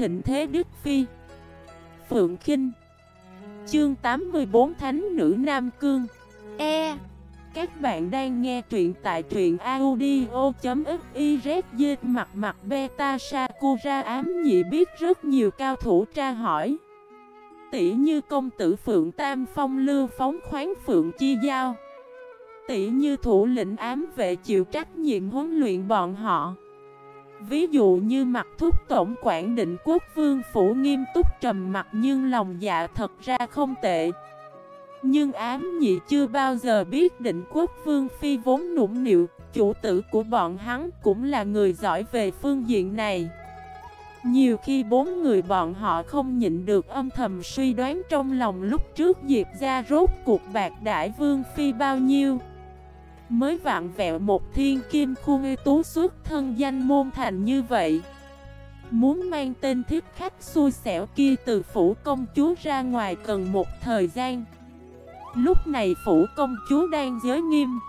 thịnh thế Đức Phi. Phượng Kinh. Chương 84 Thánh Nữ Nam Cương. E. Các bạn đang nghe truyện tại truyện audio.xyz Mặt mặt beta Sakura ám nhị biết rất nhiều cao thủ tra hỏi. Tỷ như công tử Phượng Tam Phong lưu phóng khoáng Phượng Chi Giao. Tỷ như thủ lĩnh ám vệ chịu trách nhiệm huấn luyện bọn họ. Ví dụ như mặt thúc tổng quản định quốc vương phủ nghiêm túc trầm mặt nhưng lòng dạ thật ra không tệ. Nhưng ám nhị chưa bao giờ biết định quốc vương phi vốn nũng nịu, Chủ tử của bọn hắn cũng là người giỏi về phương diện này. Nhiều khi bốn người bọn họ không nhịn được âm thầm suy đoán trong lòng lúc trước Diệp ra rốt cuộc bạc đại vương phi bao nhiêu. Mới vạn vẹo một thiên kim khu ưu tú xuất thân danh môn thành như vậy. Muốn mang tên thiết khách xui xẻo kia từ phủ công chúa ra ngoài cần một thời gian. Lúc này phủ công chúa đang giới nghiêm.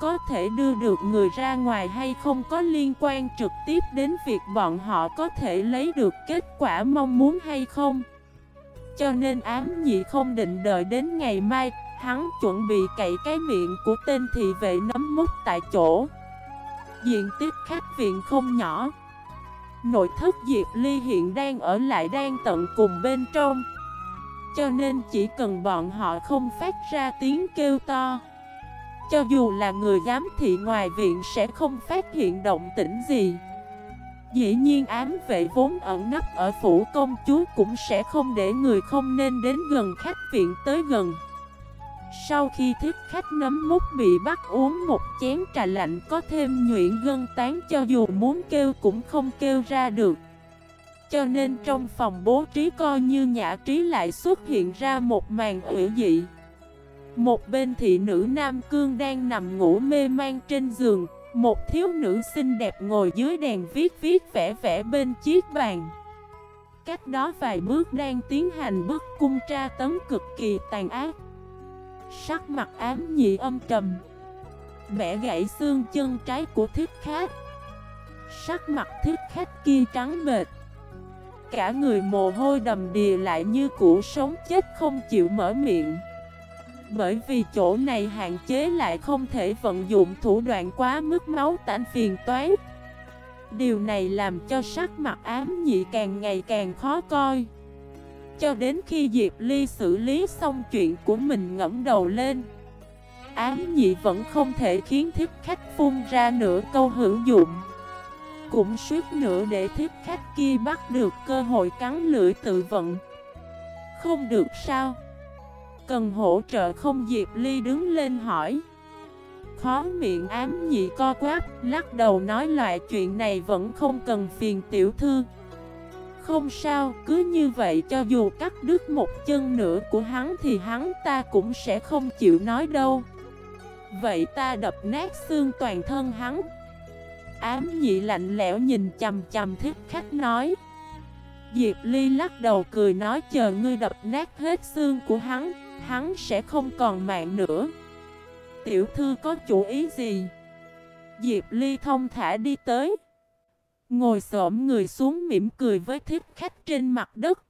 Có thể đưa được người ra ngoài hay không có liên quan trực tiếp đến việc bọn họ có thể lấy được kết quả mong muốn hay không. Cho nên ám nhị không định đợi đến ngày mai Hắn chuẩn bị cậy cái miệng của tên thị vệ nấm mút tại chỗ. Diện tích khách viện không nhỏ. Nội thất Diệp Ly hiện đang ở lại đang tận cùng bên trong. Cho nên chỉ cần bọn họ không phát ra tiếng kêu to, Cho dù là người giám thị ngoài viện sẽ không phát hiện động tĩnh gì. Dĩ nhiên ám vệ vốn ẩn nấp ở phủ công chúa cũng sẽ không để người không nên đến gần khách viện tới gần sau khi thiết khách nấm mút bị bắt uống một chén trà lạnh có thêm nhuyễn gân tán cho dù muốn kêu cũng không kêu ra được. Cho nên trong phòng bố trí coi như nhã trí lại xuất hiện ra một màn ủy dị. Một bên thị nữ Nam Cương đang nằm ngủ mê man trên giường, Một thiếu nữ xinh đẹp ngồi dưới đèn viết viết vẽ vẽ bên chiếc bàn. Cách đó vài bước đang tiến hành bức cung tra tấn cực kỳ tàn ác. Sắc mặt ám nhị âm trầm. Bẻ gãy xương chân trái của thiết khách. Sắc mặt thiết khách kia trắng bệt Cả người mồ hôi đầm đìa lại như củ sống chết không chịu mở miệng. Bởi vì chỗ này hạn chế lại không thể vận dụng thủ đoạn quá mức máu tản phiền toái. Điều này làm cho sắc mặt ám nhị càng ngày càng khó coi cho đến khi Diệp Ly xử lý xong chuyện của mình ngẫm đầu lên. Ám nhị vẫn không thể khiến thiếp khách phun ra nửa câu hữu dụng. Cũng suýt nữa để thiếp khách kia bắt được cơ hội cắn lưỡi tự vận. Không được sao? Cần hỗ trợ không? Diệp Ly đứng lên hỏi. Khó miệng ám nhị co quát Lắc đầu nói loại chuyện này vẫn không cần phiền tiểu thư không sao, cứ như vậy cho dù cắt đứt một chân nữa của hắn thì hắn ta cũng sẽ không chịu nói đâu. Vậy ta đập nát xương toàn thân hắn. Ám nhị lạnh lẽo nhìn chầm chầm thích khách nói. Diệp Ly lắc đầu cười nói chờ ngươi đập nát hết xương của hắn Hắn sẽ không còn mạng nữa. Tiểu thư có chủ ý gì? Diệp Ly thông thả đi tới. Ngồi xổm người xuống mỉm cười với thiết khách trên mặt đất.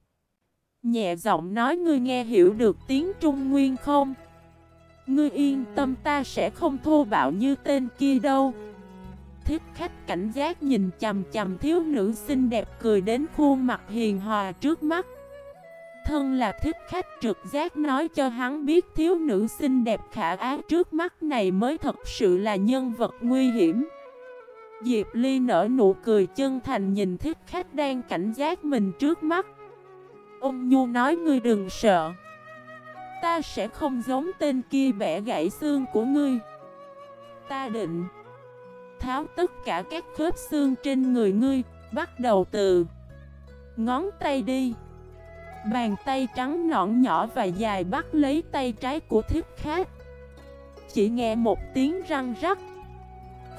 Nhẹ giọng nói, ngươi nghe hiểu được tiếng Trung Nguyên không? Ngươi yên tâm, ta sẽ không thô bạo như tên kia đâu. Thiết khách cảnh giác nhìn chầm chầm thiếu nữ xinh đẹp cười đến khuôn mặt hiền hòa trước mắt. Thân là thiết khách trực giác nói cho hắn biết thiếu nữ xinh đẹp khả ác trước mắt này mới thật sự là nhân vật nguy hiểm. Diệp Ly nở nụ cười chân thành nhìn thích khách đang cảnh giác mình trước mắt. Ông Nhu nói, ngươi đừng sợ. Ta sẽ không giống tên kia bẻ gãy xương của ngươi. Ta định Tháo tất cả các khớp xương trên người ngươi. Bắt đầu từ Ngón tay đi. Bàn tay trắng nõn nhỏ và dài bắt lấy tay trái của thiết khách. Chỉ nghe một tiếng răng rắc.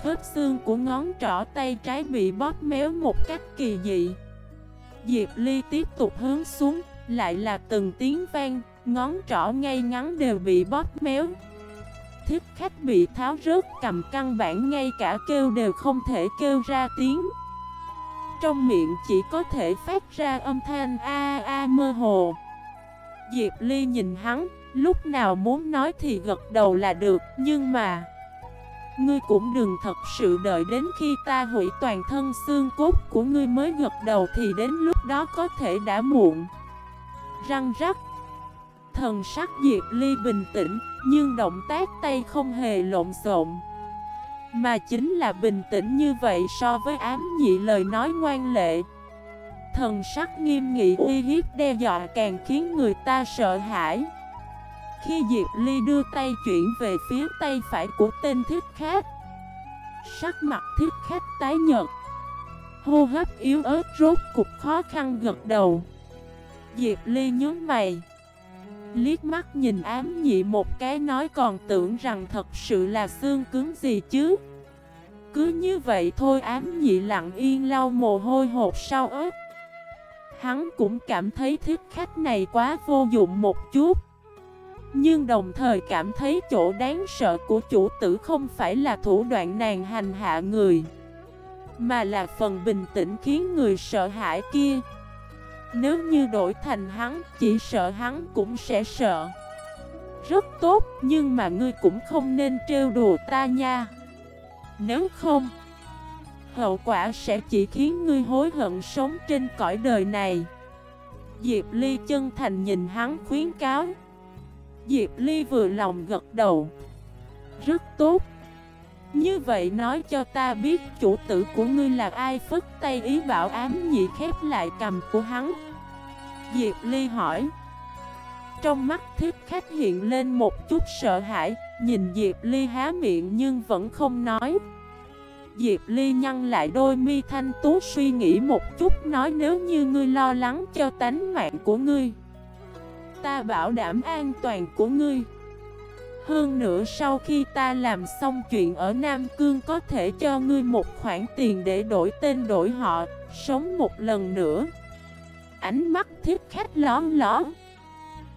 Khớp xương của ngón trỏ tay trái bị bóp méo một cách kỳ dị. Diệp Ly tiếp tục hướng xuống Lại là từng tiếng vang Ngón trỏ ngay ngắn đều bị bóp méo. Thiết khách bị tháo rớt cầm căn bản ngay cả kêu đều không thể kêu ra tiếng. Trong miệng chỉ có thể phát ra âm thanh a a mơ hồ. Diệp Ly nhìn hắn, lúc nào muốn nói thì gật đầu là được, nhưng mà... Ngươi cũng đừng thật sự đợi đến khi ta hủy toàn thân xương cốt của ngươi mới gật đầu thì đến lúc đó có thể đã muộn. Răng rắc. Thần sắc Diệp Ly bình tĩnh, nhưng động tác tay không hề lộn xộn. Mà chính là bình tĩnh như vậy so với ám nhị lời nói ngoan lệ. Thần sắc nghiêm nghị uy hiếp đe dọa càng khiến người ta sợ hãi. Khi Diệp Ly đưa tay chuyển về phía tay phải của tên thiết khách, Sắc mặt thiết khách tái nhợt. Hô hấp yếu ớt rốt cục khó khăn gật đầu. Diệp Ly nhớ mày Liếc mắt nhìn ám nhị một cái nói còn tưởng rằng thật sự là xương cứng gì chứ. Cứ như vậy thôi ám nhị lặng yên lau mồ hôi hột sau ớt. Hắn cũng cảm thấy thiết khách này quá vô dụng một chút nhưng đồng thời cảm thấy chỗ đáng sợ của chủ tử không phải là thủ đoạn nàng hành hạ người Mà là phần bình tĩnh khiến người sợ hãi kia. Nếu như đổi thành hắn, chỉ sợ hắn cũng sẽ sợ. Rất tốt, nhưng mà ngươi cũng không nên trêu đùa ta nha. Nếu không Hậu quả sẽ chỉ khiến ngươi hối hận sống trên cõi đời này. Diệp Ly chân thành nhìn hắn khuyến cáo. Diệp Ly vừa lòng gật đầu. Rất tốt. Như vậy nói cho ta biết chủ tử của ngươi là ai, Phất tay ý bảo ám nhị khép lại cầm của hắn. Diệp Ly hỏi. Trong mắt thiết khách hiện lên một chút sợ hãi, Nhìn Diệp Ly há miệng nhưng vẫn không nói. Diệp Ly nhăn lại đôi mi thanh tú suy nghĩ một chút, Nói nếu như ngươi lo lắng cho tánh mạng của ngươi Ta bảo đảm an toàn của ngươi. Hơn nữa sau khi ta làm xong chuyện ở Nam Cương Có thể cho ngươi một khoản tiền để đổi tên đổi họ, Sống một lần nữa. Ánh mắt thiết khách lón lón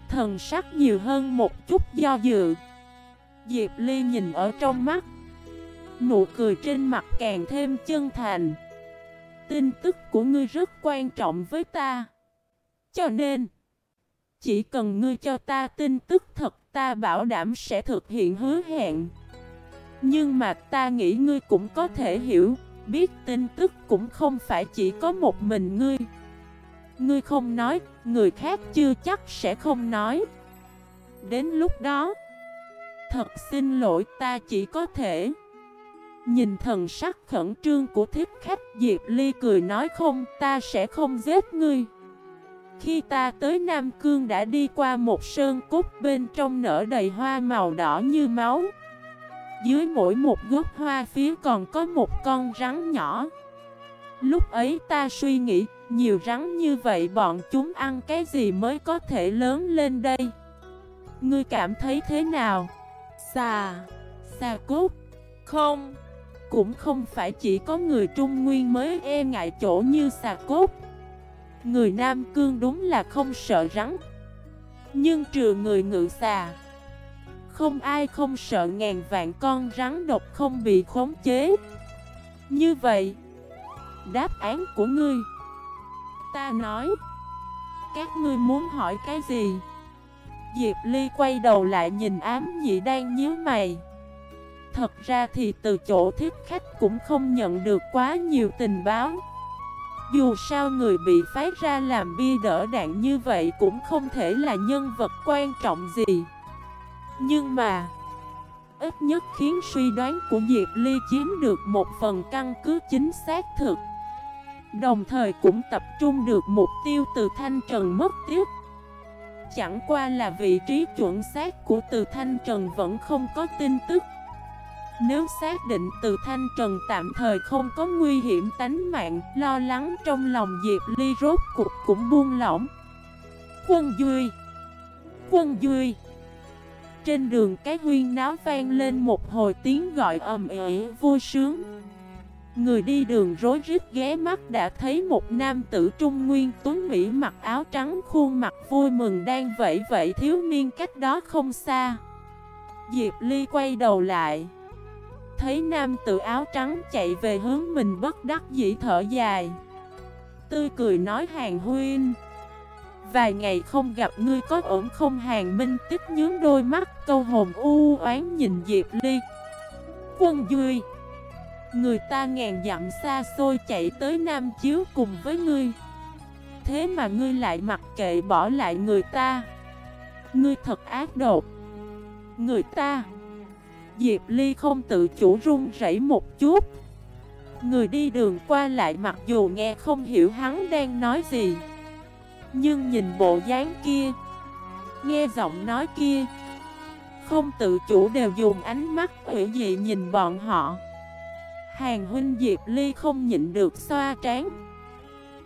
Thần sắc nhiều hơn một chút do dự. Diệp Ly nhìn ở trong mắt. Nụ cười trên mặt càng thêm chân thành. Tin tức của ngươi rất quan trọng với ta. Cho nên chỉ cần ngươi cho ta tin tức thật ta bảo đảm sẽ thực hiện hứa hẹn. Nhưng mà ta nghĩ ngươi cũng có thể hiểu Biết tin tức cũng không phải chỉ có một mình ngươi. Ngươi không nói, người khác chưa chắc sẽ không nói. Đến lúc đó Thật xin lỗi ta chỉ có thể. Nhìn thần sắc khẩn trương của thiết khách Diệp Ly cười nói không ta sẽ không giết ngươi khi ta tới Nam Cương đã đi qua một sơn cốt bên trong nở đầy hoa màu đỏ như máu. Dưới mỗi một gốc hoa phía còn có một con rắn nhỏ. Lúc ấy ta suy nghĩ, nhiều rắn như vậy bọn chúng ăn cái gì mới có thể lớn lên đây? Ngươi cảm thấy thế nào? Xà, xà cốt? Không, cũng không phải chỉ có người Trung Nguyên mới e ngại chỗ như xà cốt. Người Nam Cương đúng là không sợ rắn. Nhưng trừ người ngự xà, Không ai không sợ ngàn vạn con rắn độc không bị khống chế. Như vậy, Đáp án của ngươi, Ta nói, Các ngươi muốn hỏi cái gì? Diệp Ly quay đầu lại nhìn ám nhị đang nhíu mày. Thật ra thì từ chỗ thiết khách cũng không nhận được quá nhiều tình báo dù sao người bị phái ra làm bia đỡ đạn như vậy cũng không thể là nhân vật quan trọng gì. Nhưng mà, Ít nhất khiến suy đoán của Diệp Ly chiếm được một phần căn cứ chính xác thực. Đồng thời cũng tập trung được mục tiêu từ Thanh Trần mất tiếp. Chẳng qua là vị trí chuẩn xác của từ Thanh Trần vẫn không có tin tức nếu xác định từ Thanh Trần tạm thời không có nguy hiểm tánh mạng, lo lắng trong lòng Diệp Ly rốt cục cũng buông lỏng. Quân Duy Quân Duy Trên đường cái huyên náo vang lên một hồi tiếng gọi ầm ĩ vui sướng. Người đi đường rối rít ghé mắt đã thấy một nam tử trung nguyên tuấn Mỹ mặc áo trắng khuôn mặt vui mừng đang vẫy vẫy thiếu niên cách đó không xa. Diệp Ly quay đầu lại thấy nam tự áo trắng chạy về hướng mình bất đắc dĩ thở dài. Tươi cười nói, Hàng Huynh, Vài ngày không gặp ngươi có ổn không? Hàng Minh tích nhướng đôi mắt, câu hồn u oán nhìn Diệp Ly. Quân Duy, Người ta ngàn dặm xa xôi chạy tới Nam Chiếu cùng với ngươi. Thế mà ngươi lại mặc kệ bỏ lại người ta. Ngươi thật ác độc. Người ta Diệp Ly không tự chủ run rẩy một chút. Người đi đường qua lại mặc dù nghe không hiểu hắn đang nói gì, Nhưng nhìn bộ dáng kia, Nghe giọng nói kia, Không tự chủ đều dùng ánh mắt hữu dị nhìn bọn họ. Hàng huynh Diệp Ly không nhịn được xoa trán.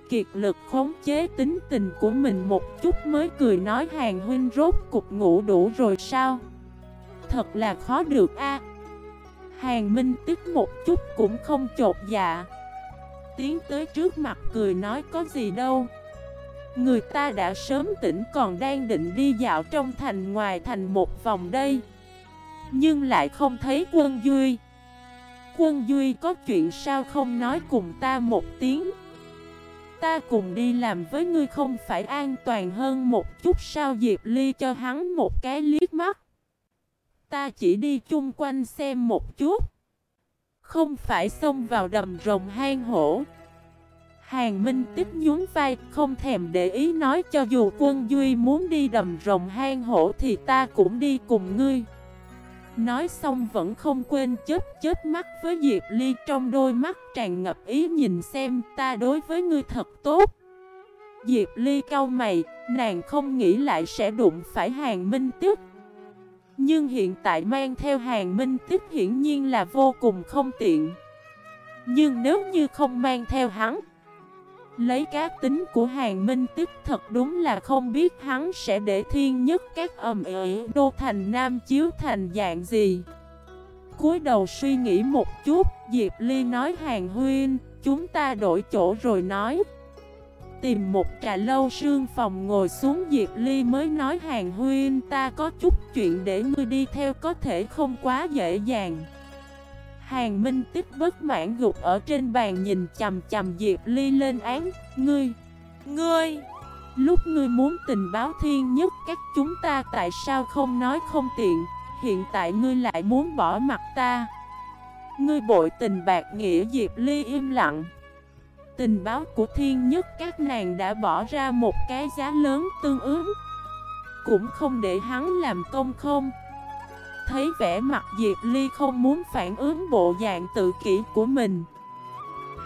Kiệt lực khống chế tính tình của mình một chút mới cười nói, hàng huynh rốt cục ngủ đủ rồi sao? Thật là khó được a. Hàng Minh tức một chút cũng không chột dạ. Tiến tới trước mặt cười nói có gì đâu. Người ta đã sớm tỉnh còn đang định đi dạo trong thành ngoài thành một vòng đây. Nhưng lại không thấy quân Duy. Quân Duy có chuyện sao không nói cùng ta một tiếng? Ta cùng đi làm với ngươi không phải an toàn hơn một chút sao Diệp Ly cho hắn một cái liếc mắt. Ta chỉ đi chung quanh xem một chút. Không phải xông vào đầm rồng hang hổ. Hàng Minh tích nhún vai Không thèm để ý nói cho dù quân Duy muốn đi đầm rồng hang hổ Thì ta cũng đi cùng ngươi. Nói xong vẫn không quên chết chết mắt với Diệp Ly Trong đôi mắt tràn ngập ý nhìn xem ta đối với ngươi thật tốt. Diệp Ly cau mày, nàng không nghĩ lại sẽ đụng phải hàng minh tích nhưng hiện tại mang theo hàng minh tích hiển nhiên là vô cùng không tiện. Nhưng nếu như không mang theo hắn, Lấy cá tính của hàng minh tích thật đúng là không biết hắn sẽ để thiên nhất các ầm ĩ đô thành nam chiếu thành dạng gì. Cúi đầu suy nghĩ một chút, Diệp Ly nói, hàng huyên Chúng ta đổi chỗ rồi nói. Tìm một trà lâu sương phòng ngồi xuống Diệp Ly mới nói hàng huyên ta có chút chuyện để ngươi đi theo có thể không quá dễ dàng. Hàng Minh Tích bất mãn gục ở trên bàn nhìn chầm chầm Diệp Ly lên án Ngươi, ngươi Lúc ngươi muốn tình báo thiên nhất các chúng ta tại sao không nói không tiện? Hiện tại ngươi lại muốn bỏ mặt ta. Ngươi bội tình bạc nghĩa Diệp Ly im lặng. Tình báo của thiên nhất, các nàng đã bỏ ra một cái giá lớn tương ứng. Cũng không để hắn làm công không? Thấy vẻ mặt Diệp Ly không muốn phản ứng bộ dạng tự kỷ của mình.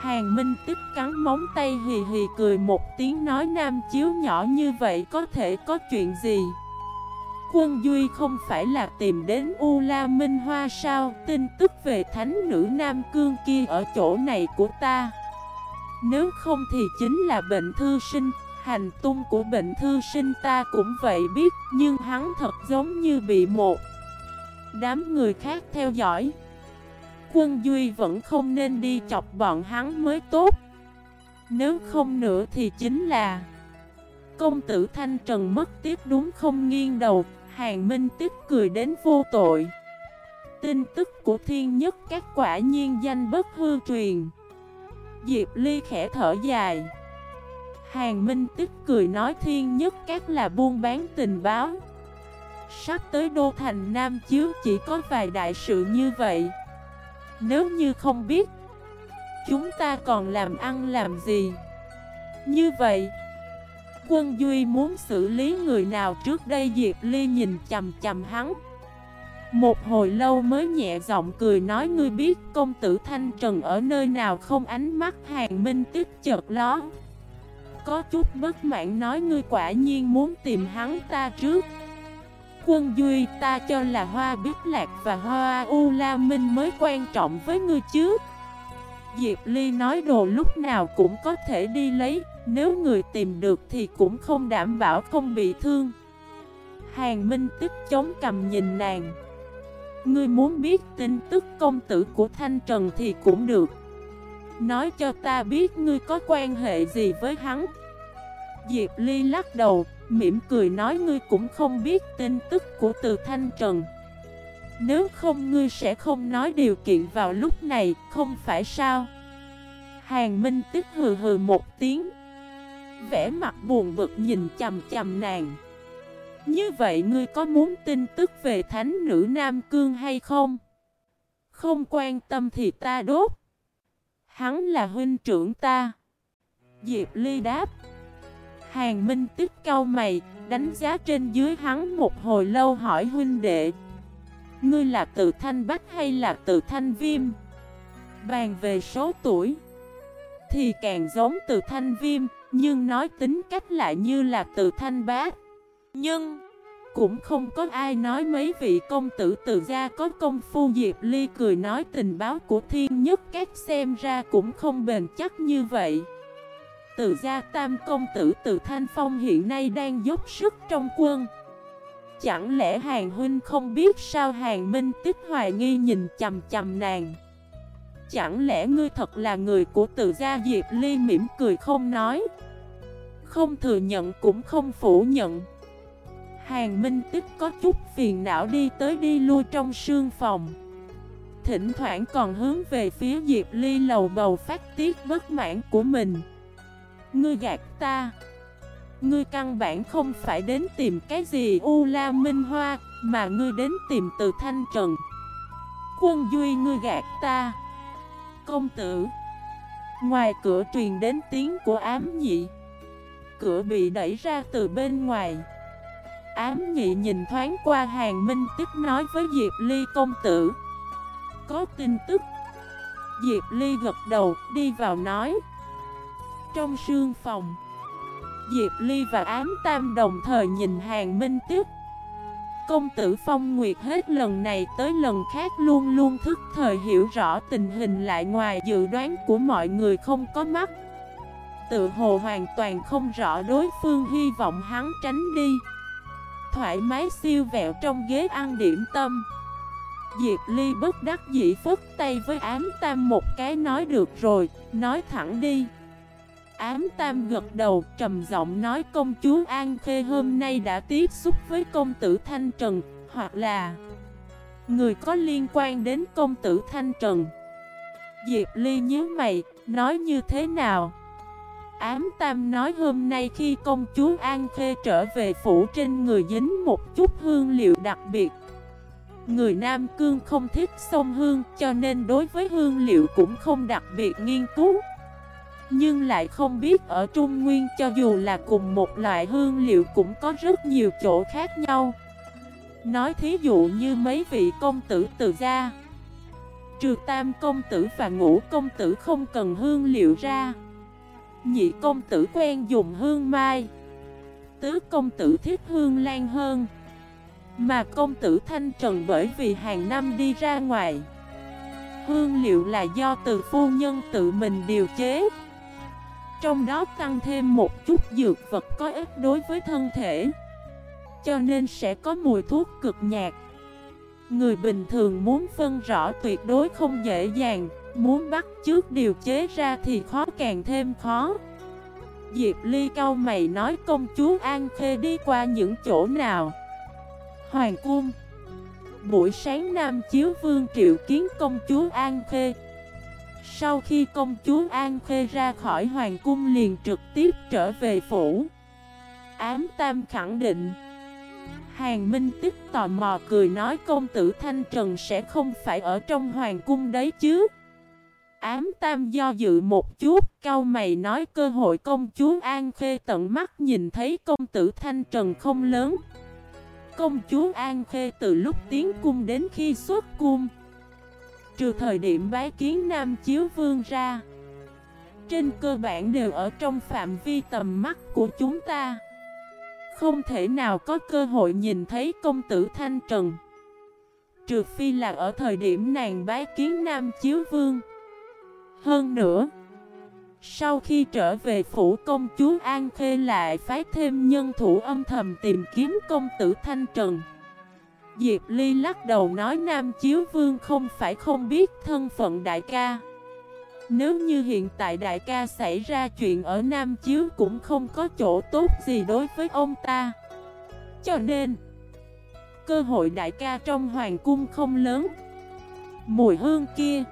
Hàng Minh tích cắn móng tay hì hì cười một tiếng nói nam chiếu nhỏ như vậy có thể có chuyện gì? Quân Duy không phải là tìm đến U La Minh Hoa sao? Tin tức về thánh nữ Nam Cương kia ở chỗ này của ta nếu không thì chính là bệnh thư sinh. Hành tung của bệnh thư sinh ta cũng vậy biết, Nhưng hắn thật giống như bị một Đám người khác theo dõi. Quân Duy vẫn không nên đi chọc bọn hắn mới tốt. Nếu không nữa thì chính là Công tử Thanh Trần mất tiếp đúng không nghiêng đầu, Hàng Minh tiếp cười đến vô tội. Tin tức của thiên nhất các quả nhiên danh bất hư truyền. Diệp Ly khẽ thở dài. Hàng Minh tức cười nói thiên nhất các là buôn bán tình báo. Sắp tới Đô Thành Nam Chiếu chỉ có vài đại sự như vậy. Nếu như không biết, Chúng ta còn làm ăn làm gì? Như vậy, Quân Duy muốn xử lý người nào trước đây? Diệp Ly nhìn chầm chầm hắn một hồi lâu mới nhẹ giọng cười nói, ngươi biết công tử Thanh Trần ở nơi nào không? Ánh mắt hàng minh tức chợt ló. Có chút bất mãn nói, ngươi quả nhiên muốn tìm hắn ta trước. Quân Duy, ta cho là hoa biết lạc và hoa u la minh mới quan trọng với ngươi chứ. Diệp Ly nói, đồ lúc nào cũng có thể đi lấy, Nếu người tìm được thì cũng không đảm bảo không bị thương. Hàng Minh tức chống cầm nhìn nàng. Ngươi muốn biết tin tức công tử của Thanh Trần thì cũng được. Nói cho ta biết ngươi có quan hệ gì với hắn. Diệp Ly lắc đầu, mỉm cười nói ngươi cũng không biết tin tức của từ Thanh Trần. Nếu không ngươi sẽ không nói điều kiện vào lúc này, không phải sao? Hàng Minh tức hừ hừ một tiếng. Vẽ mặt buồn bực nhìn chầm chầm nàng. Như vậy ngươi có muốn tin tức về thánh nữ Nam Cương hay không? Không quan tâm thì ta đốt. Hắn là huynh trưởng ta. Diệp Ly đáp. Hàng Minh tức cao mày, Đánh giá trên dưới hắn một hồi lâu hỏi huynh đệ. Ngươi là từ thanh bách hay là từ thanh viêm? Bàn về số tuổi, Thì càng giống từ thanh viêm, Nhưng nói tính cách lại như là từ thanh bát nhưng Cũng không có ai nói mấy vị công tử tự gia có công phu. Diệp Ly cười nói tình báo của thiên nhất các xem ra cũng không bền chắc như vậy. Tự gia tam công tử từ Thanh Phong hiện nay đang dốc sức trong quân. Chẳng lẽ hàng huynh không biết sao hàng minh tích hoài nghi nhìn chầm chầm nàng? Chẳng lẽ ngươi thật là người của tự gia? Diệp Ly mỉm cười không nói. Không thừa nhận cũng không phủ nhận. Hàng Minh Tích có chút phiền não đi tới đi lui trong sương phòng. Thỉnh thoảng còn hướng về phía Diệp Ly lầu bầu phát tiết bất mãn của mình. Ngươi gạt ta. Ngươi căn bản không phải đến tìm cái gì U La Minh Hoa, Mà ngươi đến tìm từ Thanh Trần. Quân Duy ngươi gạt ta. Công tử. Ngoài cửa truyền đến tiếng của ám nhị. Cửa bị đẩy ra từ bên ngoài. Ám nhị nhìn thoáng qua hàng minh tức nói với Diệp Ly công tử. Có tin tức. Diệp Ly gật đầu, đi vào nói. Trong sương phòng, Diệp Ly và ám tam đồng thời nhìn hàng minh tức. Công tử Phong Nguyệt hết lần này tới lần khác luôn luôn thức thời hiểu rõ tình hình lại ngoài dự đoán của mọi người không có mắt. Tự hồ hoàn toàn không rõ đối phương hy vọng hắn tránh đi. Thoải mái siêu vẹo trong ghế ăn điểm tâm. Diệp Ly bất đắc dĩ phức tay với ám tam một cái nói được rồi, nói thẳng đi. Ám tam gật đầu trầm giọng nói công chúa An Khê hôm nay đã tiếp xúc với công tử Thanh Trần Hoặc là Người có liên quan đến công tử Thanh Trần. Diệp Ly nhớ mày, nói như thế nào? Ám Tam nói hôm nay khi công chúa An Khê trở về phủ trên người dính một chút hương liệu đặc biệt. Người Nam Cương không thích sông hương, cho nên đối với hương liệu cũng không đặc biệt nghiên cứu. Nhưng lại không biết ở Trung Nguyên cho dù là cùng một loại hương liệu cũng có rất nhiều chỗ khác nhau. Nói thí dụ như mấy vị công tử từ gia, Trừ tam công tử và ngũ công tử không cần hương liệu ra. Nhị công tử quen dùng hương mai. Tứ công tử thích hương lan hơn. Mà công tử Thanh Trần bởi vì hàng năm đi ra ngoài. Hương liệu là do từ phu nhân tự mình điều chế. Trong đó tăng thêm một chút dược vật có ích đối với thân thể. Cho nên sẽ có mùi thuốc cực nhạt. Người bình thường muốn phân rõ tuyệt đối không dễ dàng. Muốn bắt trước điều chế ra thì khó, càng thêm khó. Diệp Ly cao mày nói, công chúa An Khê đi qua những chỗ nào? Hoàng cung. Buổi sáng Nam Chiếu Vương triệu kiến công chúa An Khê. Sau khi công chúa An Khê ra khỏi Hoàng cung liền trực tiếp trở về phủ. Ám Tam khẳng định. Hàng Minh Tích tò mò cười nói, công tử Thanh Trần sẽ không phải ở trong Hoàng cung đấy chứ? Ám tam do dự một chút, cao mày nói cơ hội công chúa An Khê tận mắt nhìn thấy công tử Thanh Trần không lớn. Công chúa An Khê từ lúc tiến cung đến khi xuất cung. Trừ thời điểm bái kiến Nam Chiếu Vương ra. Trên cơ bản đều ở trong phạm vi tầm mắt của chúng ta. Không thể nào có cơ hội nhìn thấy công tử Thanh Trần. Trừ phi là ở thời điểm nàng bái kiến Nam Chiếu Vương. Hơn nữa, sau khi trở về phủ công chúa An Khê lại phái thêm nhân thủ âm thầm tìm kiếm công tử Thanh Trần. Diệp Ly lắc đầu nói Nam Chiếu Vương không phải không biết thân phận đại ca. Nếu như hiện tại đại ca xảy ra chuyện ở Nam Chiếu cũng không có chỗ tốt gì đối với ông ta. Cho nên, cơ hội đại ca trong hoàng cung không lớn. Mùi hương kia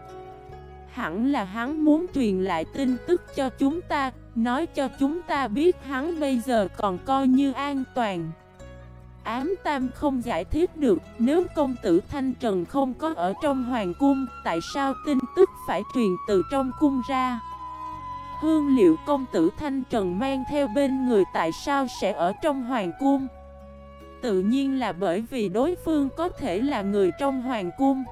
hẳn là hắn muốn truyền lại tin tức cho chúng ta, Nói cho chúng ta biết hắn bây giờ còn coi như an toàn. Ám Tam không giải thích được Nếu công tử Thanh Trần không có ở trong hoàng cung Tại sao tin tức phải truyền từ trong cung ra? Hương liệu công tử Thanh Trần mang theo bên người tại sao sẽ ở trong hoàng cung? Tự nhiên là bởi vì đối phương có thể là người trong hoàng cung.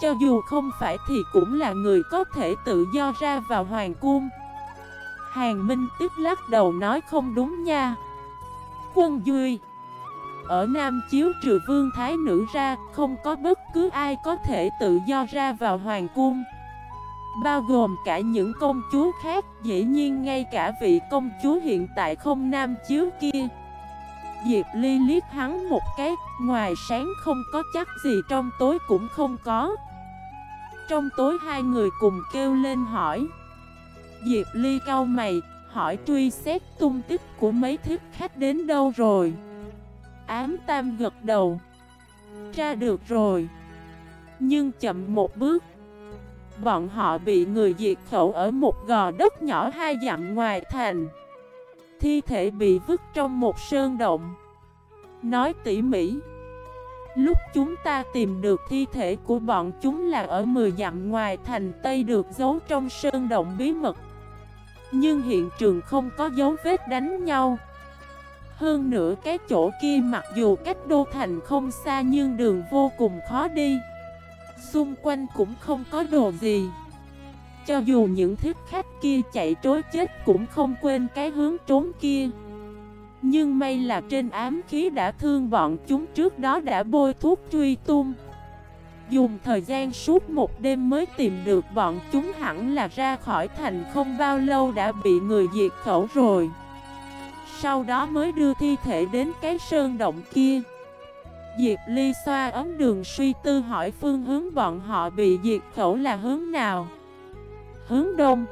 Cho dù không phải thì cũng là người có thể tự do ra vào hoàng cung. Hàng Minh tức lắc đầu nói không đúng nha. Quân Duy, Ở Nam Chiếu trừ vương thái nữ ra, Không có bất cứ ai có thể tự do ra vào hoàng cung. Bao gồm cả những công chúa khác, Dĩ nhiên ngay cả vị công chúa hiện tại không Nam Chiếu kia. Diệp Ly liếc hắn một cái, Ngoài sáng không có chắc gì, trong tối cũng không có. Trong tối hai người cùng kêu lên hỏi. Diệp Ly cau mày, hỏi truy xét tung tích của mấy thiếp khách đến đâu rồi? Ám Tam gật đầu. Ra được rồi. Nhưng chậm một bước. Bọn họ bị người diệt khẩu ở một gò đất nhỏ hai dặm ngoài thành. Thi thể bị vứt trong một sơn động. Nói tỉ mỉ. Lúc chúng ta tìm được thi thể của bọn chúng là ở 10 dặm ngoài thành Tây được giấu trong sơn động bí mật. Nhưng hiện trường không có dấu vết đánh nhau. Hơn nữa cái chỗ kia mặc dù cách đô thành không xa nhưng đường vô cùng khó đi. Xung quanh cũng không có đồ gì. Cho dù những thiết khách kia chạy trối chết cũng không quên cái hướng trốn kia. Nhưng may là trên ám khí đã thương bọn chúng trước đó đã bôi thuốc truy tung. Dùng thời gian suốt một đêm mới tìm được bọn chúng hẳn là ra khỏi thành không bao lâu đã bị người diệt khẩu rồi. Sau đó mới đưa thi thể đến cái sơn động kia. Diệp Ly xoa ấm đường suy tư hỏi phương hướng bọn họ bị diệt khẩu là hướng nào? Hướng đông.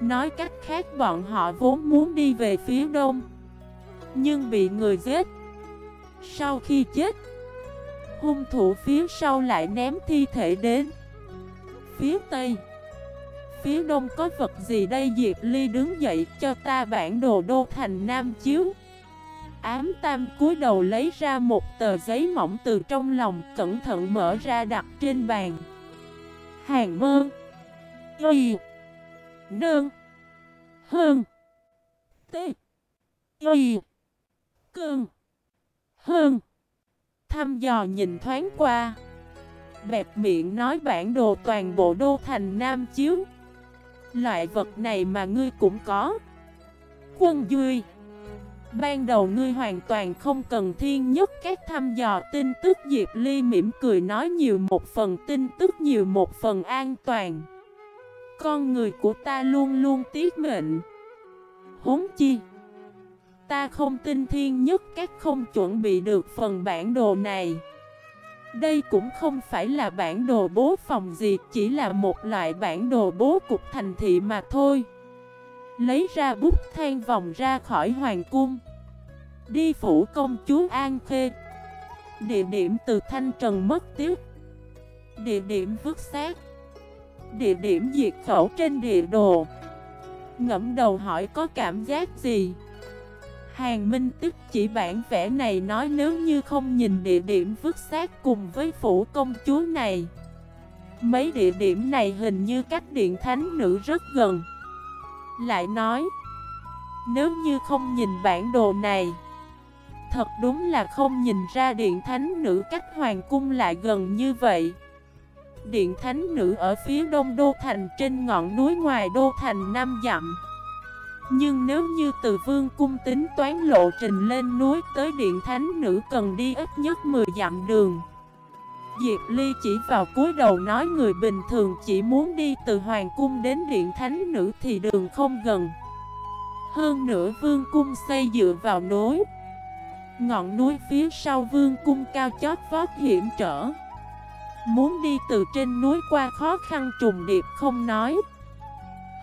Nói cách khác, bọn họ vốn muốn đi về phía đông. Nhưng bị người giết. Sau khi chết, Hung thủ phía sau lại ném thi thể đến. Phía tây, Phía đông có vật gì đây? Diệp Ly đứng dậy cho ta bản đồ đô thành Nam Chiếu. Ám tam cúi đầu lấy ra một tờ giấy mỏng từ trong lòng, Cẩn thận mở ra đặt trên bàn. Hàng mơ, Y, Nương Hơn T, Y. Cơn. Hơn. Thăm dò nhìn thoáng qua. Bẹp miệng nói bản đồ toàn bộ đô thành Nam Chiếu. Loại vật này mà ngươi cũng có. Quân Duy. Ban đầu ngươi hoàn toàn không cần thiên nhất các thăm dò tin tức Diệp Ly mỉm cười nói nhiều một phần tin tức nhiều một phần an toàn. Con người của ta luôn luôn tiết mệnh. Huống chi Ta không tin thiên nhất các không chuẩn bị được phần bản đồ này. Đây cũng không phải là bản đồ bố phòng gì Chỉ là một loại bản đồ bố cục thành thị mà thôi. Lấy ra bút than vòng ra khỏi hoàng cung. Đi phủ công chúa An Khê. Địa điểm từ Thanh Trần mất tiếc Địa điểm vứt xác. Địa điểm diệt khẩu trên địa đồ. Ngẫm đầu hỏi có cảm giác gì? Hàng Minh tức chỉ bản vẽ này nói nếu như không nhìn địa điểm vứt xác cùng với phủ công chúa này. Mấy địa điểm này hình như cách điện thánh nữ rất gần. Lại nói, Nếu như không nhìn bản đồ này, Thật đúng là không nhìn ra điện thánh nữ cách hoàng cung lại gần như vậy. Điện thánh nữ ở phía đông đô thành trên ngọn núi ngoài đô thành Nam dặm nhưng nếu như từ vương cung tính toán lộ trình lên núi tới điện thánh, nữ cần đi ít nhất 10 dặm đường. Diệp Ly chỉ vào cuối đầu nói người bình thường chỉ muốn đi từ hoàng cung đến điện thánh, nữ thì đường không gần. Hơn nữa vương cung xây dựa vào núi. Ngọn núi phía sau vương cung cao chót vót hiểm trở. Muốn đi từ trên núi qua khó khăn trùng điệp không nói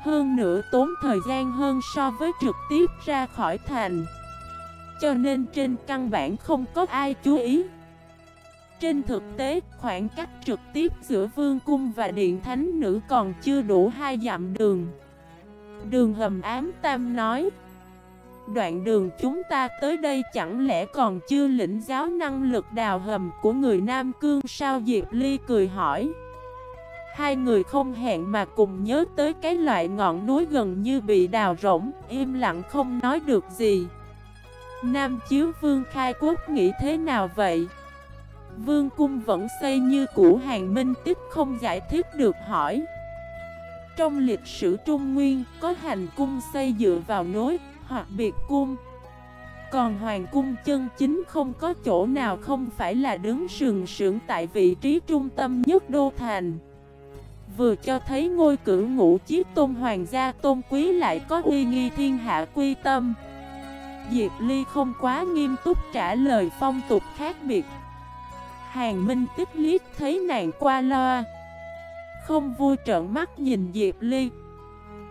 hơn nữa tốn thời gian hơn so với trực tiếp ra khỏi thành. Cho nên trên căn bản không có ai chú ý. Trên thực tế, khoảng cách trực tiếp giữa vương cung và điện thánh nữ còn chưa đủ hai dặm đường. Đường hầm ám tam nói Đoạn đường chúng ta tới đây chẳng lẽ còn chưa lĩnh giáo năng lực đào hầm của người Nam Cương sao? Diệp Ly cười hỏi. Hai người không hẹn mà cùng nhớ tới cái loại ngọn núi gần như bị đào rỗng, Im lặng không nói được gì. Nam Chiếu Vương Khai Quốc nghĩ thế nào vậy? Vương cung vẫn xây như cũ, hàng minh tích không giải thích được hỏi. Trong lịch sử Trung Nguyên, có hành cung xây dựa vào núi hoặc biệt cung. Còn hoàng cung chân chính không có chỗ nào không phải là đứng sừng sững tại vị trí trung tâm nhất đô thành. Vừa cho thấy ngôi cử ngũ chiếc tôn hoàng gia tôn quý lại có uy nghi thiên hạ quy tâm. Diệp Ly không quá nghiêm túc trả lời phong tục khác biệt. Hàng Minh tích liếc thấy nàng qua loa. Không vui trợn mắt nhìn Diệp Ly.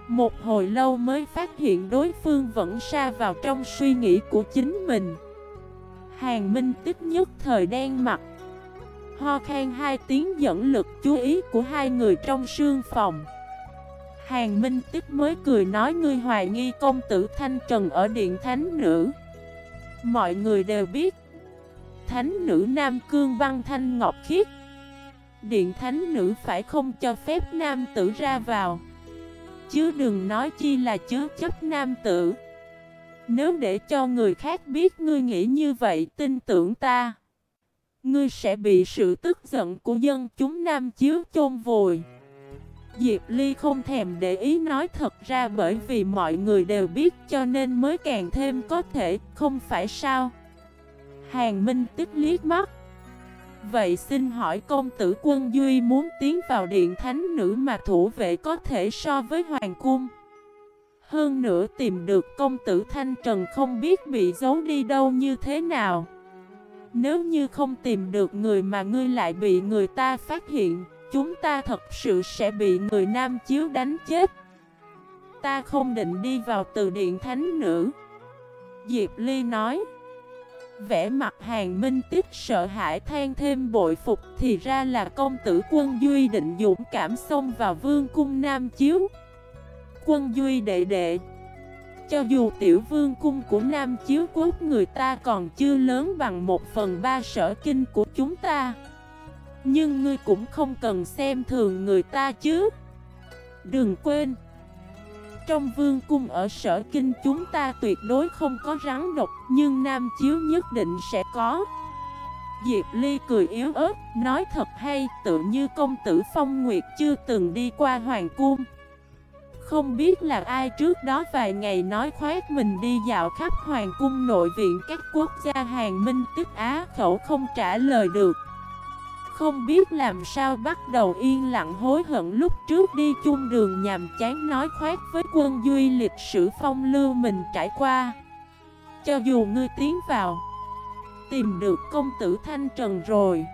Một hồi lâu mới phát hiện đối phương vẫn xa vào trong suy nghĩ của chính mình. Hàng Minh tích nhất thời đen mặt. Ho khan hai tiếng dẫn lực chú ý của hai người trong sương phòng. Hàng Minh Tích mới cười nói ngươi hoài nghi công tử Thanh Trần ở Điện Thánh Nữ. Mọi người đều biết, Thánh Nữ Nam Cương Văn Thanh Ngọc Khiết. Điện Thánh Nữ phải không cho phép Nam Tử ra vào. Chứ đừng nói chi là chứa chấp Nam Tử. Nếu để cho người khác biết ngươi nghĩ như vậy, tin tưởng ta. Ngươi sẽ bị sự tức giận của dân chúng Nam Chiếu chôn vùi Diệp Ly không thèm để ý nói thật ra bởi vì mọi người đều biết cho nên mới càng thêm có thể, không phải sao? Hàng Minh tức liếc mắt. Vậy xin hỏi công tử quân Duy muốn tiến vào điện thánh nữ mà thủ vệ có thể so với hoàng cung. Hơn nữa tìm được công tử Thanh Trần không biết bị giấu đi đâu như thế nào. Nếu như không tìm được người mà ngươi lại bị người ta phát hiện, Chúng ta thật sự sẽ bị người nam chiếu đánh chết. Ta không định đi vào từ điện thánh nữ. Diệp Ly nói. Vẽ mặt hàng minh tích sợ hãi than thêm bội phục Thì ra là công tử quân Duy định dũng cảm xông vào vương cung Nam Chiếu. Quân Duy đệ đệ cho dù tiểu vương cung của Nam Chiếu quốc người ta còn chưa lớn bằng một phần ba sở kinh của chúng ta. Nhưng ngươi cũng không cần xem thường người ta chứ. Đừng quên, Trong vương cung ở sở kinh chúng ta tuyệt đối không có rắn độc, Nhưng nam chiếu nhất định sẽ có. Diệp Ly cười yếu ớt, Nói thật hay, tự như công tử Phong Nguyệt chưa từng đi qua hoàng cung. Không biết là ai trước đó vài ngày nói khoét mình đi dạo khắp hoàng cung nội viện các quốc gia hàng minh tức Á khẩu không trả lời được. Không biết làm sao bắt đầu yên lặng hối hận lúc trước đi chung đường nhàm chán nói khoét với quân duy lịch sử phong lưu mình trải qua. Cho dù ngươi tiến vào, Tìm được công tử Thanh Trần rồi,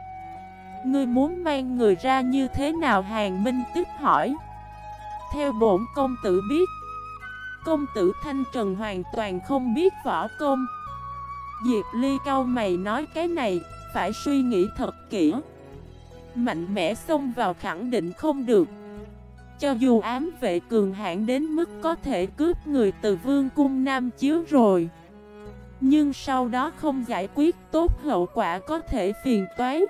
Ngươi muốn mang người ra như thế nào hàng minh tức hỏi. Theo bổn công tử biết. Công tử Thanh Trần hoàn toàn không biết võ công. Diệp Ly cao mày nói cái này, Phải suy nghĩ thật kỹ. Mạnh mẽ xông vào khẳng định không được. Cho dù ám vệ cường hãn đến mức có thể cướp người từ vương cung Nam Chiếu rồi, Nhưng sau đó không giải quyết tốt hậu quả có thể phiền toái.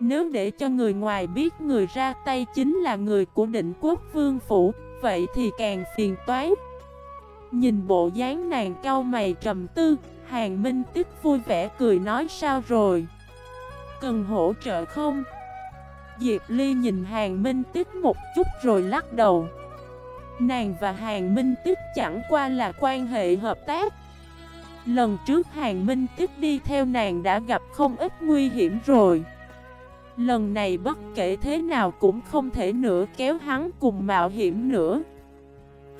Nếu để cho người ngoài biết người ra tay chính là người của định quốc vương phủ, Vậy thì càng phiền toái. Nhìn bộ dáng nàng cau mày trầm tư, Hàng Minh Tích vui vẻ cười nói sao rồi? Cần hỗ trợ không? Diệp Ly nhìn Hàng Minh Tích một chút rồi lắc đầu. Nàng và Hàng Minh Tích chẳng qua là quan hệ hợp tác. Lần trước Hàng Minh Tích đi theo nàng đã gặp không ít nguy hiểm rồi. Lần này bất kể thế nào cũng không thể nữa kéo hắn cùng mạo hiểm nữa.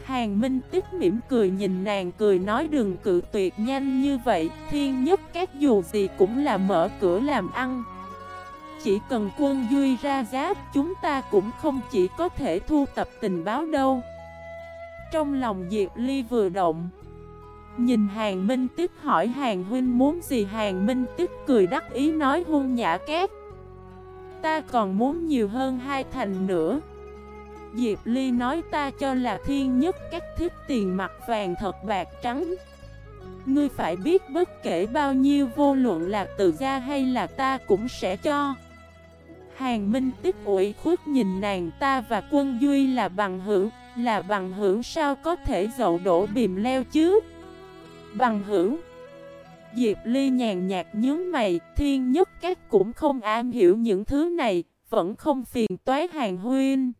Hàng Minh tiếp mỉm cười nhìn nàng cười nói đừng cự tuyệt nhanh như vậy, Thiên nhất các dù gì cũng là mở cửa làm ăn. Chỉ cần quân Duy ra giáp, chúng ta cũng không chỉ có thể thu tập tình báo đâu. Trong lòng Diệp Ly vừa động, Nhìn Hàng Minh Tích hỏi Hàng Huynh muốn gì, Hàng Minh Tích cười đắc ý nói hôn nhã két Ta còn muốn nhiều hơn hai thành nữa. Diệp Ly nói ta cho là thiên nhất, các thiết tiền mặt vàng thật bạc trắng. Ngươi phải biết bất kể bao nhiêu vô luận là tự gia hay là ta cũng sẽ cho. Hàng Minh tức ủy khuất nhìn nàng ta và quân Duy là bằng hữu, Là bằng hữu sao có thể dậu đổ bìm leo chứ? Bằng hữu Diệp Ly nhàn nhạt nhướng mày, Thiên nhất các cũng không am hiểu những thứ này, Vẫn không phiền toái hàng huyên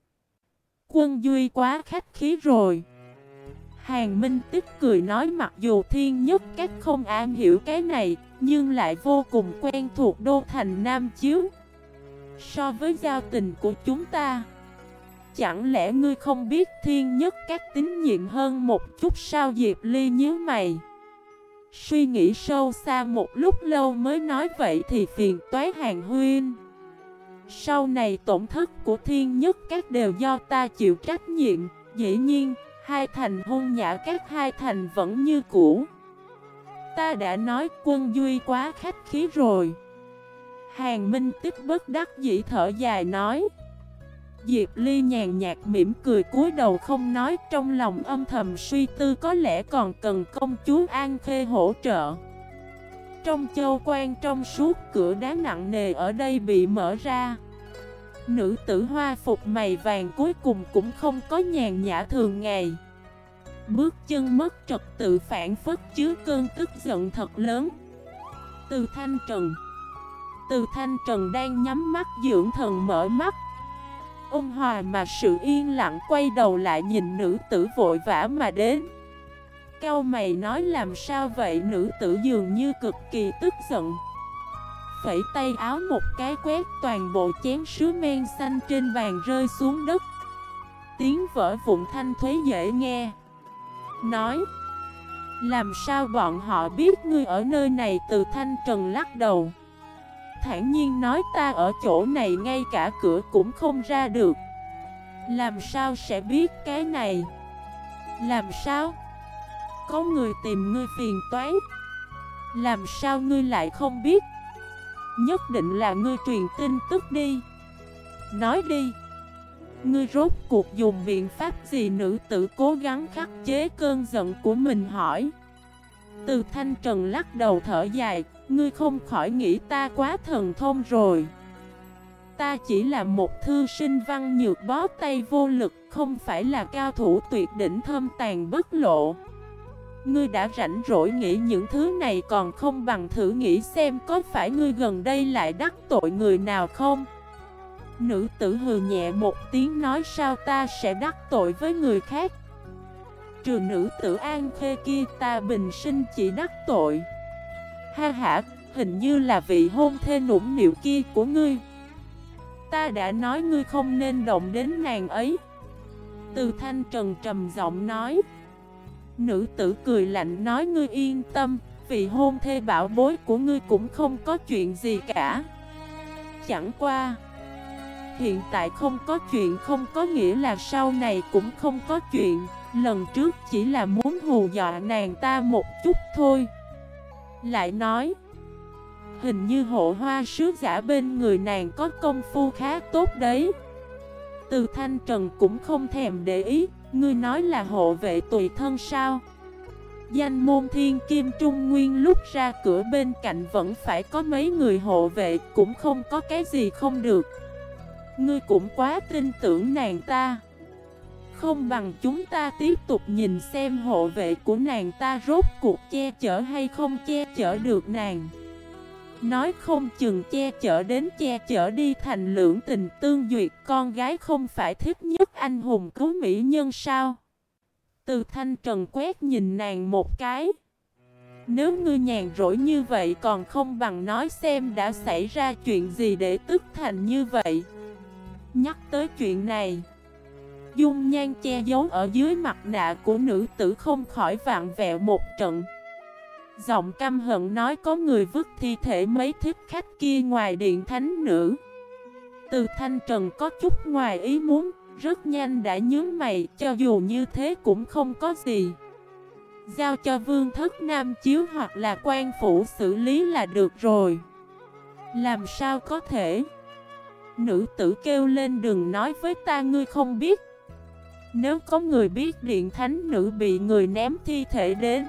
Quân Duy quá khách khí rồi. Hàng Minh tức cười nói mặc dù thiên nhất các không am hiểu cái này, Nhưng lại vô cùng quen thuộc đô thành Nam Chiếu. So với giao tình của chúng ta, Chẳng lẽ ngươi không biết thiên nhất các tín nhiệm hơn một chút sao Diệp Ly nhớ mày? Suy nghĩ sâu xa một lúc lâu mới nói vậy thì phiền toái hàng huyên. Sau này tổn thất của thiên nhất các đều do ta chịu trách nhiệm. Dĩ nhiên, hai thành hôn nhã các hai thành vẫn như cũ. Ta đã nói quân duy quá khách khí rồi. Hàng Minh tích bất đắc dĩ thở dài nói Diệp Ly nhàn nhạt mỉm cười cúi đầu không nói, trong lòng âm thầm suy tư có lẽ còn cần công chúa An Khê hỗ trợ. Trong châu quan trong suốt, cửa đá nặng nề ở đây bị mở ra. Nữ tử hoa phục mày vàng cuối cùng cũng không có nhàn nhã thường ngày. Bước chân mất trật tự phản phất chứa cơn tức giận thật lớn. Từ Thanh Trần, Từ Thanh Trần đang nhắm mắt dưỡng thần mở mắt Ôn hòa mà sự yên lặng quay đầu lại nhìn nữ tử vội vã mà đến. Cao mày nói làm sao vậy? Nữ tử dường như cực kỳ tức giận. Phẩy tay áo một cái quét toàn bộ chén sứ men xanh trên bàn rơi xuống đất. Tiếng vỡ vụn thanh thuế dễ nghe. Nói, Làm sao bọn họ biết ngươi ở nơi này? Từ thanh trần lắc đầu thản nhiên nói ta ở chỗ này ngay cả cửa cũng không ra được. Làm sao sẽ biết cái này? Làm sao? Có người tìm ngươi phiền toái. Làm sao ngươi lại không biết? Nhất định là ngươi truyền tin tức đi. Nói đi. Ngươi rốt cuộc dùng biện pháp gì nữ tử cố gắng khắc chế cơn giận của mình hỏi? Từ thanh trần lắc đầu thở dài. Ngươi không khỏi nghĩ ta quá thần thông rồi. Ta chỉ là một thư sinh văn nhược bó tay vô lực, Không phải là cao thủ tuyệt đỉnh thâm tàn bất lộ. Ngươi đã rảnh rỗi nghĩ những thứ này còn không bằng thử nghĩ xem có phải ngươi gần đây lại đắc tội người nào không? Nữ tử hừ nhẹ một tiếng nói sao ta sẽ đắc tội với người khác? Trừ nữ tử an khê kia ta bình sinh chỉ đắc tội. Ha ha, hình như là vị hôn thê nũng nịu kia của ngươi. Ta đã nói ngươi không nên động đến nàng ấy. Từ thanh trần trầm giọng nói. Nữ tử cười lạnh nói ngươi yên tâm Vị hôn thê bảo bối của ngươi cũng không có chuyện gì cả. Chẳng qua Hiện tại không có chuyện không có nghĩa là sau này cũng không có chuyện. Lần trước chỉ là muốn hù dọa nàng ta một chút thôi lại nói, Hình như hộ hoa sứ giả bên người nàng có công phu khá tốt đấy. Từ thanh trần cũng không thèm để ý, Ngươi nói là hộ vệ tùy thân sao? Danh môn thiên kim trung nguyên lúc ra cửa bên cạnh vẫn phải có mấy người hộ vệ, Cũng không có cái gì không được. Ngươi cũng quá tin tưởng nàng ta không bằng chúng ta tiếp tục nhìn xem hộ vệ của nàng ta rốt cuộc che chở hay không che chở được nàng. Nói không chừng che chở đến che chở đi thành lưỡng tình tương duyệt, con gái không phải thích nhất anh hùng cứu mỹ nhân sao? Từ thanh trần quét nhìn nàng một cái. Nếu ngươi nhàn rỗi như vậy còn không bằng nói xem đã xảy ra chuyện gì để tức thành như vậy. Nhắc tới chuyện này Dung nhan che giấu ở dưới mặt nạ của nữ tử không khỏi vạn vẹo một trận. Giọng căm hận nói có người vứt thi thể mấy thiếp khách kia ngoài điện thánh nữ. Từ thanh trần có chút ngoài ý muốn, Rất nhanh đã nhướng mày, cho dù như thế cũng không có gì. Giao cho vương thất nam chiếu hoặc là quan phủ xử lý là được rồi. Làm sao có thể? Nữ tử kêu lên đừng nói với ta, ngươi không biết. Nếu có người biết điện thánh nữ bị người ném thi thể đến,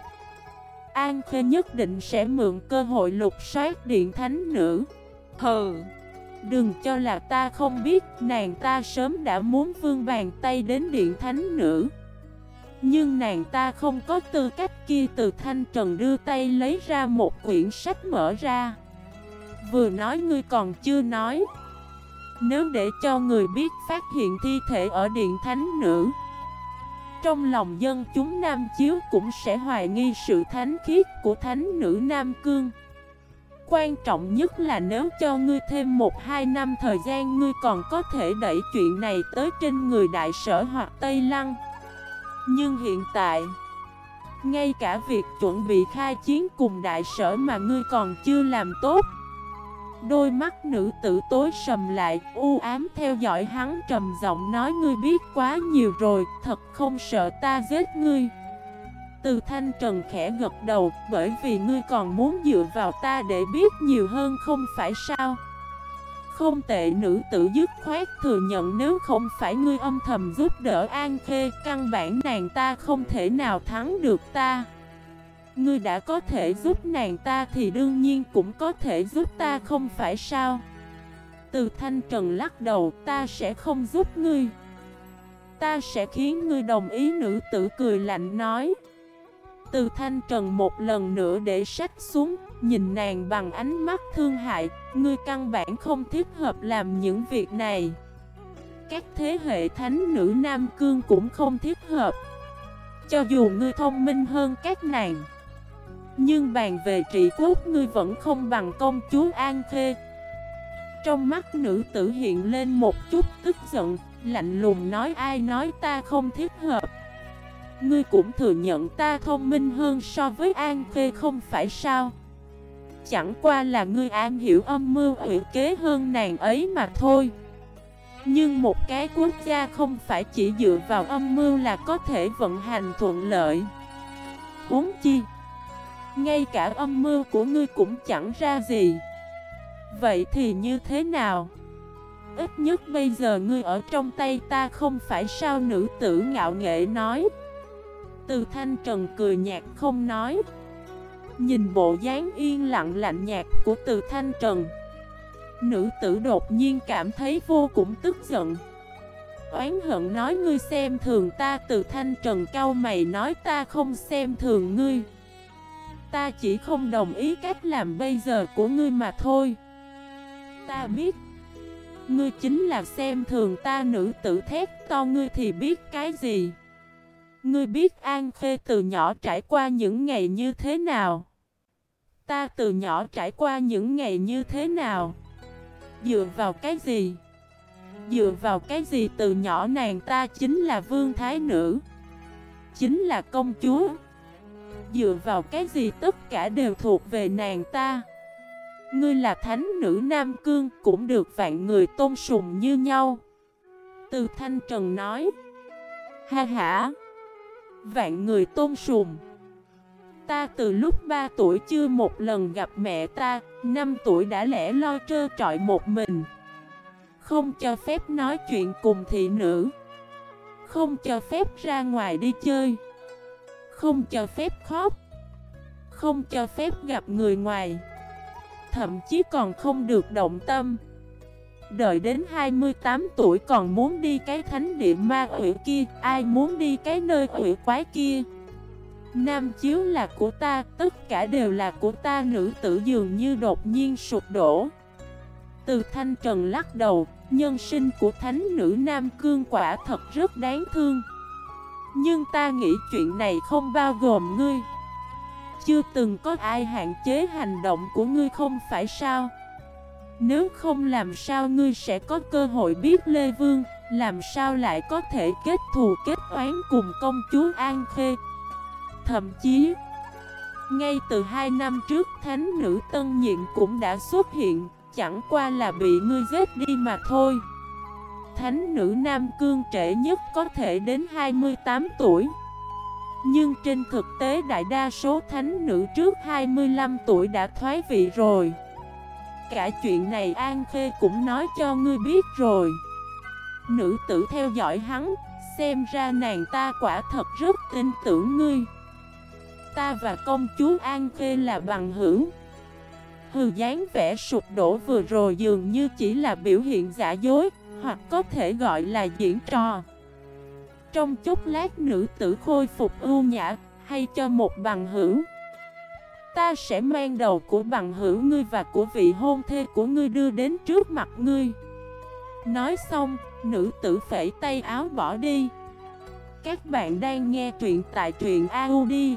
An Khê nhất định sẽ mượn cơ hội lục soát điện thánh nữ. Hừ, Đừng cho là ta không biết, Nàng ta sớm đã muốn vương bàn tay đến điện thánh nữ. Nhưng nàng ta không có tư cách kia từ thanh trần đưa tay lấy ra một quyển sách mở ra. Vừa nói ngươi còn chưa nói nếu để cho người biết phát hiện thi thể ở điện thánh nữ, Trong lòng dân chúng Nam Chiếu cũng sẽ hoài nghi sự thánh khiết của thánh nữ Nam Cương. Quan trọng nhất là nếu cho ngươi thêm 1-2 năm thời gian, ngươi còn có thể đẩy chuyện này tới trên người đại sở hoặc Tây Lăng. Nhưng hiện tại, Ngay cả việc chuẩn bị khai chiến cùng đại sở mà ngươi còn chưa làm tốt Đôi mắt nữ tử tối sầm lại, u ám theo dõi hắn trầm giọng nói ngươi biết quá nhiều rồi, thật không sợ ta giết ngươi. Từ thanh trần khẽ gật đầu, bởi vì ngươi còn muốn dựa vào ta để biết nhiều hơn không phải sao. Không tệ nữ tử dứt khoát thừa nhận nếu không phải ngươi âm thầm giúp đỡ An Khê, căn bản nàng ta không thể nào thắng được ta. Ngươi đã có thể giúp nàng ta thì đương nhiên cũng có thể giúp ta, không phải sao? Từ thanh trần lắc đầu, ta sẽ không giúp ngươi. Ta sẽ khiến ngươi đồng ý, nữ tử cười lạnh nói. Từ thanh trần một lần nữa để sách xuống, Nhìn nàng bằng ánh mắt thương hại. Ngươi căn bản không thích hợp làm những việc này. Các thế hệ thánh nữ Nam Cương cũng không thích hợp. Cho dù ngươi thông minh hơn các nàng nhưng bàn về trị quốc, ngươi vẫn không bằng công chúa An Khê. Trong mắt nữ tử hiện lên một chút tức giận, Lạnh lùng nói, ai nói ta không thiết hợp? Ngươi cũng thừa nhận ta thông minh hơn so với An Khê không phải sao? Chẳng qua là ngươi an hiểu âm mưu ủy kế hơn nàng ấy mà thôi. Nhưng một cái quốc gia không phải chỉ dựa vào âm mưu là có thể vận hành thuận lợi. Uống chi ngay cả âm mưu của ngươi cũng chẳng ra gì. Vậy thì như thế nào? Ít nhất bây giờ ngươi ở trong tay ta không phải sao nữ tử ngạo nghệ nói. Từ thanh trần cười nhạt không nói. Nhìn bộ dáng yên lặng lạnh nhạt của từ thanh trần. Nữ tử đột nhiên cảm thấy vô cùng tức giận. Oán hận nói ngươi xem thường ta, từ thanh trần cao mày nói ta không xem thường ngươi. Ta chỉ không đồng ý cách làm bây giờ của ngươi mà thôi. Ta biết. Ngươi chính là xem thường ta nữ tử thét to ngươi thì biết cái gì? Ngươi biết An Khê từ nhỏ trải qua những ngày như thế nào? Ta từ nhỏ trải qua những ngày như thế nào? Dựa vào cái gì? Dựa vào cái gì từ nhỏ nàng ta chính là vương thái nữ? Chính là công chúa? Dựa vào cái gì tất cả đều thuộc về nàng ta? Ngươi là thánh nữ Nam Cương Cũng được vạn người tôn sùng như nhau. Từ Thanh Trần nói, Ha ha, Vạn người tôn sùng. Ta từ lúc 3 tuổi chưa một lần gặp mẹ ta 5 tuổi đã lẽ lo trơ trọi một mình. Không cho phép nói chuyện cùng thị nữ. Không cho phép ra ngoài đi chơi không cho phép khóc, Không cho phép gặp người ngoài, Thậm chí còn không được động tâm. Đợi đến 28 tuổi còn muốn đi cái thánh địa ma quỷ kia, Ai muốn đi cái nơi quỷ quái kia? Nam chiếu là của ta, Tất cả đều là của ta, Nữ tử dường như đột nhiên sụp đổ. Từ thanh trần lắc đầu, Nhân sinh của thánh nữ Nam cương quả thật rất đáng thương nhưng ta nghĩ chuyện này không bao gồm ngươi. Chưa từng có ai hạn chế hành động của ngươi không phải sao? Nếu không làm sao ngươi sẽ có cơ hội biết Lê Vương, Làm sao lại có thể kết thù kết oán cùng công chúa An Khê? Thậm chí, Ngay từ hai năm trước, Thánh nữ Tân Nhịn cũng đã xuất hiện, Chẳng qua là bị ngươi giết đi mà thôi thánh nữ Nam Cương trễ nhất có thể đến 28 tuổi. Nhưng trên thực tế đại đa số thánh nữ trước 25 tuổi đã thoái vị rồi. Cả chuyện này An Khê cũng nói cho ngươi biết rồi. Nữ tử theo dõi hắn, Xem ra nàng ta quả thật rất tin tưởng ngươi. Ta và công chúa An Khê là bằng hữu. Hừ dáng vẻ sụp đổ vừa rồi dường như chỉ là biểu hiện giả dối. Hoặc có thể gọi là diễn trò. Trong chốc lát nữ tử khôi phục ưu nhã Hay cho một bằng hữu. Ta sẽ mang đầu của bằng hữu ngươi và của vị hôn thê của ngươi đưa đến trước mặt ngươi. Nói xong, nữ tử phẩy tay áo bỏ đi. Các bạn đang nghe truyện tại truyện audio.fif